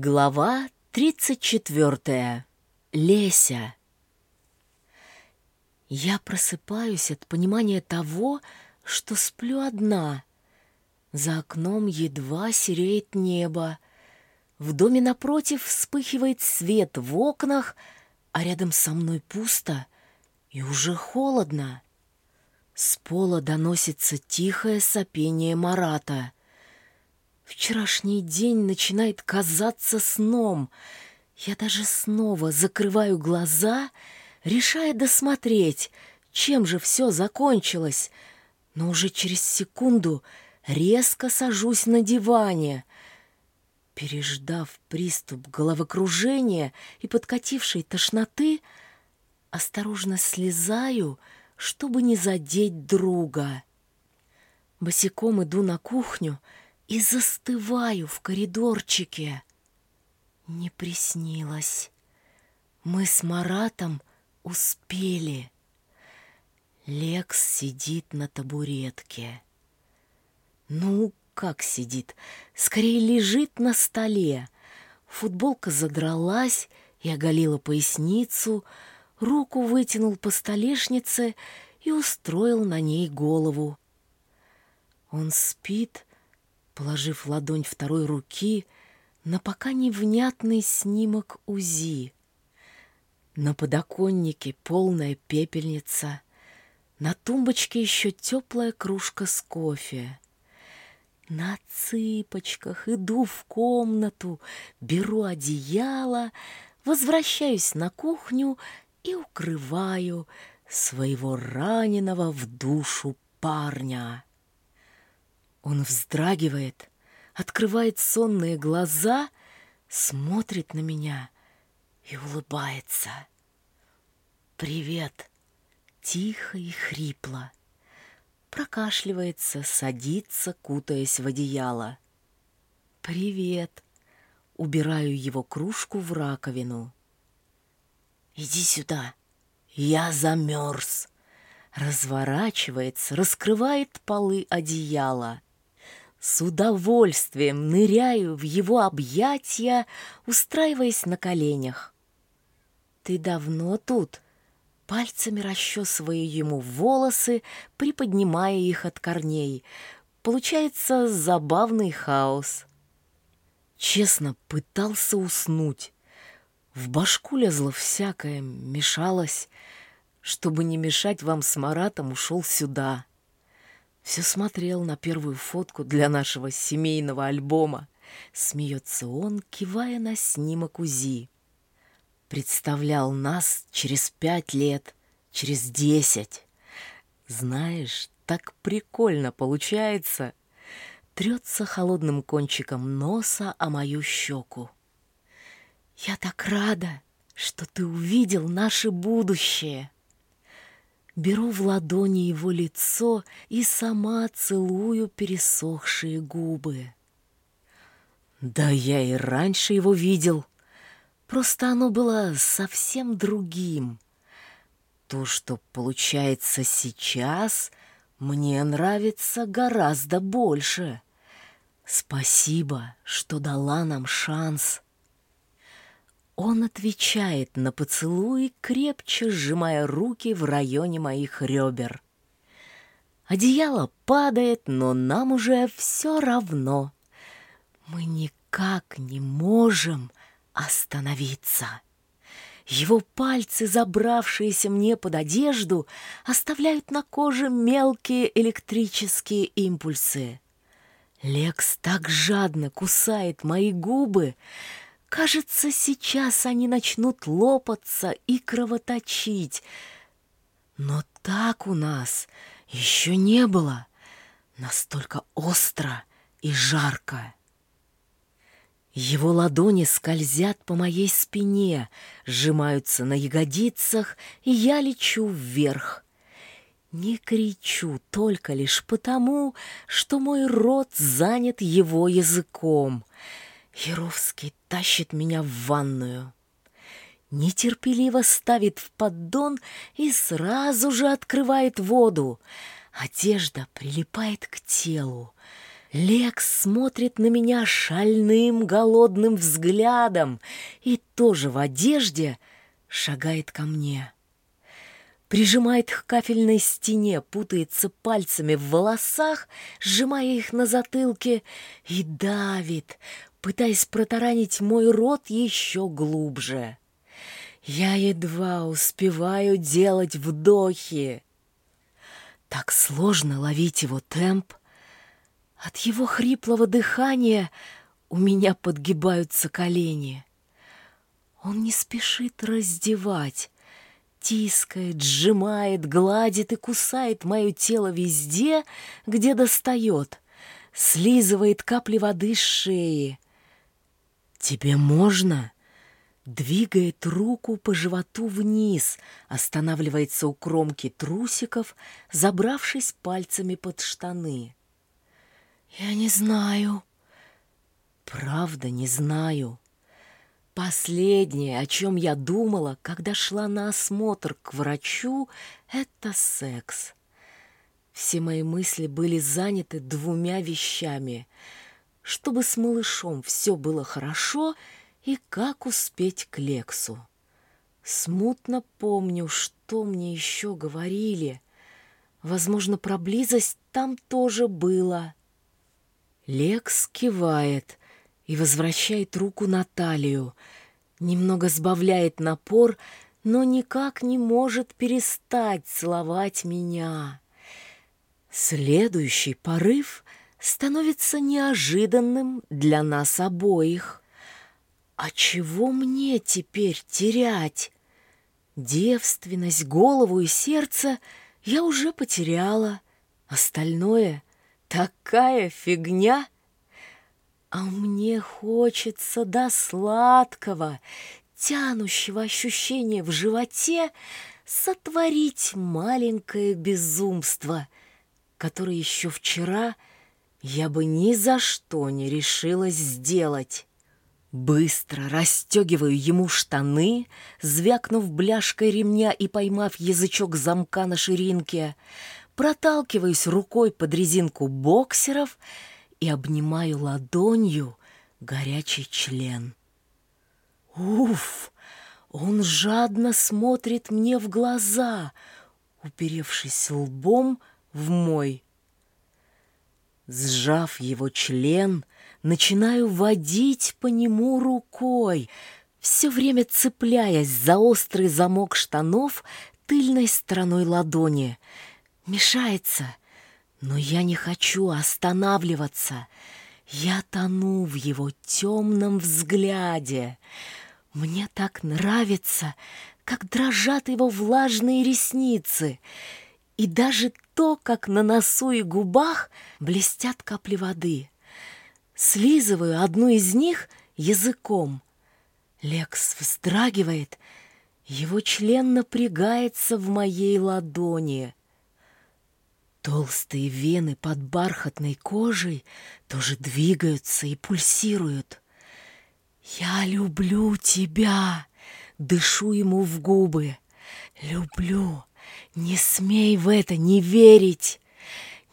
Глава 34. Леся. Я просыпаюсь от понимания того, что сплю одна. За окном едва сереет небо. В доме напротив вспыхивает свет в окнах, а рядом со мной пусто и уже холодно. С пола доносится тихое сопение Марата — Вчерашний день начинает казаться сном. Я даже снова закрываю глаза, решая досмотреть, чем же все закончилось. Но уже через секунду резко сажусь на диване. Переждав приступ головокружения и подкатившей тошноты, осторожно слезаю, чтобы не задеть друга. Босиком иду на кухню — и застываю в коридорчике. Не приснилось. Мы с Маратом успели. Лекс сидит на табуретке. Ну, как сидит? Скорее лежит на столе. Футболка задралась и оголила поясницу, руку вытянул по столешнице и устроил на ней голову. Он спит, положив ладонь второй руки на пока невнятный снимок УЗИ. На подоконнике полная пепельница, на тумбочке еще теплая кружка с кофе. На цыпочках иду в комнату, беру одеяло, возвращаюсь на кухню и укрываю своего раненого в душу парня. Он вздрагивает, открывает сонные глаза, смотрит на меня и улыбается. «Привет!» Тихо и хрипло. Прокашливается, садится, кутаясь в одеяло. «Привет!» Убираю его кружку в раковину. «Иди сюда!» «Я замерз!» Разворачивается, раскрывает полы одеяла. С удовольствием ныряю в его объятия, устраиваясь на коленях. «Ты давно тут?» Пальцами расчесывая ему волосы, приподнимая их от корней. Получается забавный хаос. Честно, пытался уснуть. В башку лезло всякое, мешалось. Чтобы не мешать вам с Маратом, ушел сюда. Все смотрел на первую фотку для нашего семейного альбома. Смеется он, кивая на снимок УЗИ. Представлял нас через пять лет, через десять. Знаешь, так прикольно получается. Трется холодным кончиком носа о мою щеку. Я так рада, что ты увидел наше будущее. Беру в ладони его лицо и сама целую пересохшие губы. Да я и раньше его видел. Просто оно было совсем другим. То, что получается сейчас, мне нравится гораздо больше. Спасибо, что дала нам шанс. Он отвечает на поцелуй, крепче сжимая руки в районе моих ребер. Одеяло падает, но нам уже все равно. Мы никак не можем остановиться. Его пальцы, забравшиеся мне под одежду, оставляют на коже мелкие электрические импульсы. Лекс так жадно кусает мои губы, Кажется, сейчас они начнут лопаться и кровоточить. Но так у нас еще не было. Настолько остро и жарко. Его ладони скользят по моей спине, сжимаются на ягодицах, и я лечу вверх. Не кричу только лишь потому, что мой рот занят его языком — Яровский тащит меня в ванную. Нетерпеливо ставит в поддон и сразу же открывает воду. Одежда прилипает к телу. Лекс смотрит на меня шальным голодным взглядом и тоже в одежде шагает ко мне. Прижимает к кафельной стене, путается пальцами в волосах, сжимая их на затылке, и давит, пытаясь протаранить мой рот еще глубже. Я едва успеваю делать вдохи. Так сложно ловить его темп, от его хриплого дыхания у меня подгибаются колени. Он не спешит раздевать, тискает, сжимает, гладит и кусает мое тело везде, где достает, слизывает капли воды с шеи. «Тебе можно?» Двигает руку по животу вниз, останавливается у кромки трусиков, забравшись пальцами под штаны. Я не знаю. Правда, не знаю. Последнее, о чем я думала, когда шла на осмотр к врачу, это секс. Все мои мысли были заняты двумя вещами. Чтобы с малышом все было хорошо и как успеть к Лексу. Смутно помню, что мне еще говорили. Возможно, про близость там тоже было. Лекс кивает и возвращает руку на талию, немного сбавляет напор, но никак не может перестать целовать меня. Следующий порыв становится неожиданным для нас обоих. А чего мне теперь терять? Девственность, голову и сердце я уже потеряла. Остальное — Такая фигня! А мне хочется до сладкого, тянущего ощущения в животе сотворить маленькое безумство, которое еще вчера я бы ни за что не решилась сделать. Быстро расстегиваю ему штаны, звякнув бляшкой ремня и поймав язычок замка на ширинке — проталкиваюсь рукой под резинку боксеров и обнимаю ладонью горячий член. Уф! Он жадно смотрит мне в глаза, уперевшись лбом в мой. Сжав его член, начинаю водить по нему рукой, все время цепляясь за острый замок штанов тыльной стороной ладони — мешается. Но я не хочу останавливаться. Я тону в его темном взгляде. Мне так нравится, как дрожат его влажные ресницы. И даже то, как на носу и губах блестят капли воды. Слизываю одну из них языком. Лекс вздрагивает, его член напрягается в моей ладони. Толстые вены под бархатной кожей тоже двигаются и пульсируют. «Я люблю тебя!» — дышу ему в губы. «Люблю! Не смей в это не верить!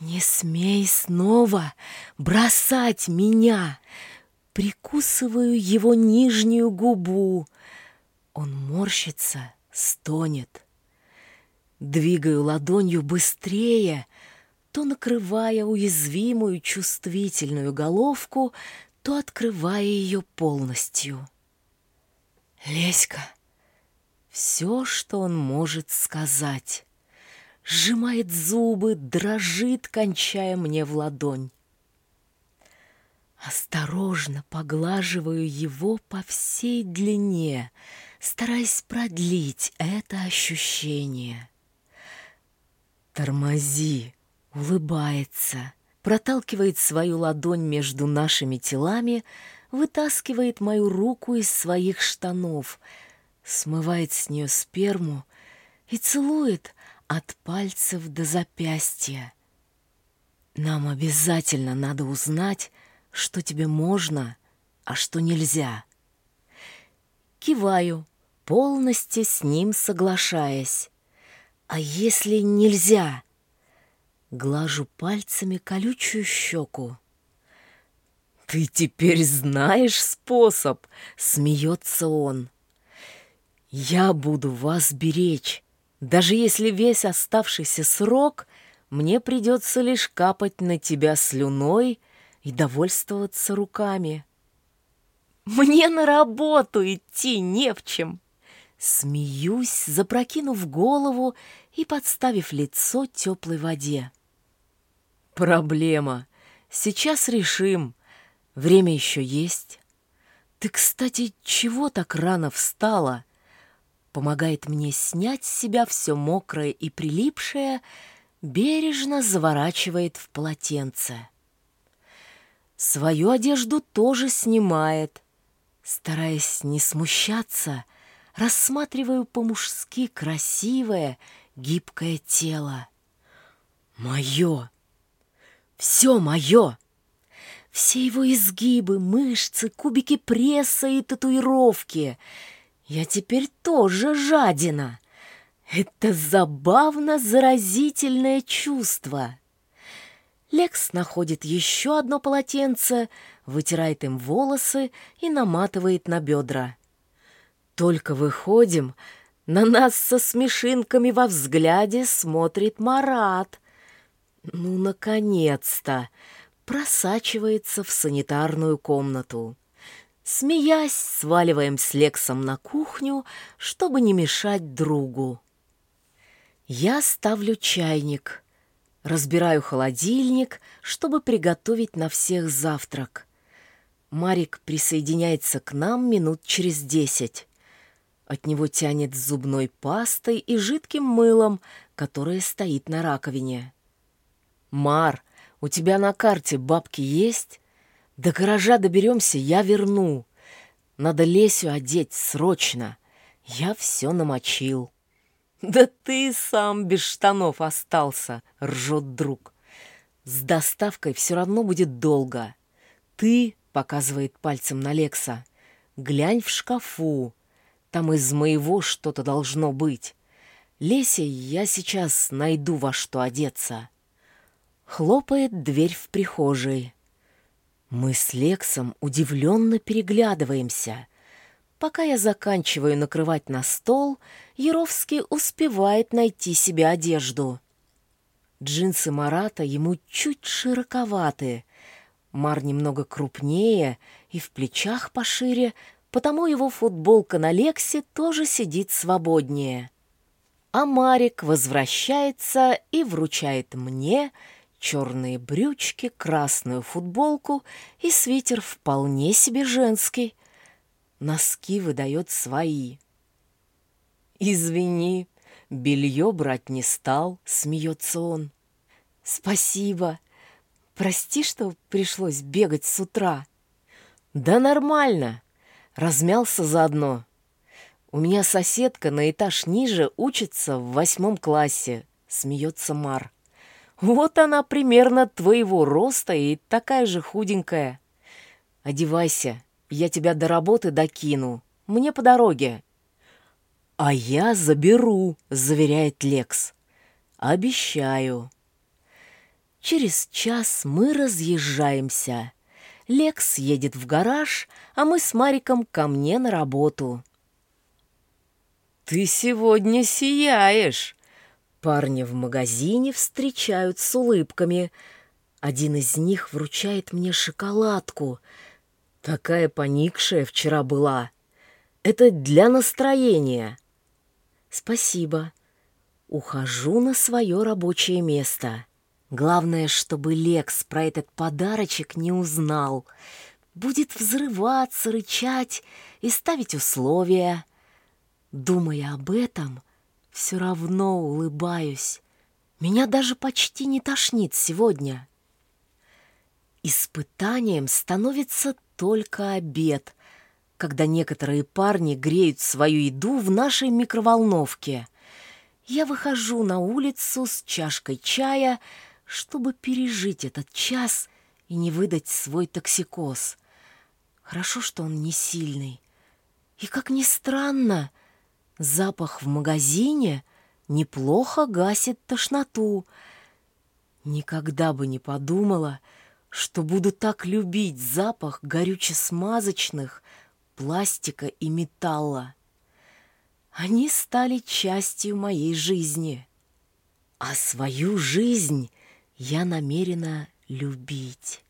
Не смей снова бросать меня!» Прикусываю его нижнюю губу. Он морщится, стонет. Двигаю ладонью быстрее, то накрывая уязвимую чувствительную головку, то открывая ее полностью. Леська, все, что он может сказать, сжимает зубы, дрожит, кончая мне в ладонь. Осторожно поглаживаю его по всей длине, стараясь продлить это ощущение. «Тормози!» Улыбается, проталкивает свою ладонь между нашими телами, вытаскивает мою руку из своих штанов, смывает с нее сперму и целует от пальцев до запястья. Нам обязательно надо узнать, что тебе можно, а что нельзя. Киваю, полностью с ним соглашаясь. А если нельзя? Глажу пальцами колючую щеку. Ты теперь знаешь способ, смеется он. Я буду вас беречь, даже если весь оставшийся срок мне придется лишь капать на тебя слюной и довольствоваться руками. Мне на работу идти не в чем. Смеюсь, запрокинув голову и подставив лицо теплой воде. Проблема. Сейчас решим. Время еще есть. Ты, кстати, чего так рано встала? Помогает мне снять с себя все мокрое и прилипшее, бережно заворачивает в полотенце. Свою одежду тоже снимает. Стараясь не смущаться, рассматриваю по-мужски красивое, гибкое тело. Мое! Все мое! Все его изгибы, мышцы, кубики пресса и татуировки. Я теперь тоже жадина. Это забавно заразительное чувство. Лекс находит еще одно полотенце, вытирает им волосы и наматывает на бедра. Только выходим, на нас со смешинками во взгляде смотрит Марат. Ну, наконец-то! Просачивается в санитарную комнату. Смеясь, сваливаем с Лексом на кухню, чтобы не мешать другу. Я ставлю чайник, разбираю холодильник, чтобы приготовить на всех завтрак. Марик присоединяется к нам минут через десять. От него тянет зубной пастой и жидким мылом, которое стоит на раковине. «Мар, у тебя на карте бабки есть? До гаража доберемся, я верну. Надо Лесю одеть срочно. Я все намочил». «Да ты сам без штанов остался», — ржет друг. «С доставкой все равно будет долго. Ты, — показывает пальцем на Лекса, — глянь в шкафу. Там из моего что-то должно быть. Леся, я сейчас найду во что одеться». Хлопает дверь в прихожей. Мы с Лексом удивленно переглядываемся — Пока я заканчиваю накрывать на стол, Яровский успевает найти себе одежду. Джинсы Марата ему чуть широковаты. Мар немного крупнее и в плечах пошире, потому его футболка на Лексе тоже сидит свободнее. А Марик возвращается и вручает мне черные брючки, красную футболку и свитер вполне себе женский — носки выдает свои. «Извини, белье брать не стал», — смеется он. «Спасибо. Прости, что пришлось бегать с утра». «Да нормально. Размялся заодно. У меня соседка на этаж ниже учится в восьмом классе», — смеется Мар. «Вот она примерно твоего роста и такая же худенькая. Одевайся, я тебя до работы докину. Мне по дороге». «А я заберу», — заверяет Лекс. «Обещаю». Через час мы разъезжаемся. Лекс едет в гараж, а мы с Мариком ко мне на работу. «Ты сегодня сияешь!» Парни в магазине встречают с улыбками. Один из них вручает мне шоколадку — Такая поникшая вчера была. Это для настроения. Спасибо. Ухожу на свое рабочее место. Главное, чтобы Лекс про этот подарочек не узнал. Будет взрываться, рычать и ставить условия. Думая об этом, все равно улыбаюсь. Меня даже почти не тошнит сегодня. Испытанием становится только обед, когда некоторые парни греют свою еду в нашей микроволновке. Я выхожу на улицу с чашкой чая, чтобы пережить этот час и не выдать свой токсикоз. Хорошо, что он не сильный. И, как ни странно, запах в магазине неплохо гасит тошноту. Никогда бы не подумала, что буду так любить запах горюче-смазочных, пластика и металла. Они стали частью моей жизни, а свою жизнь я намерена любить.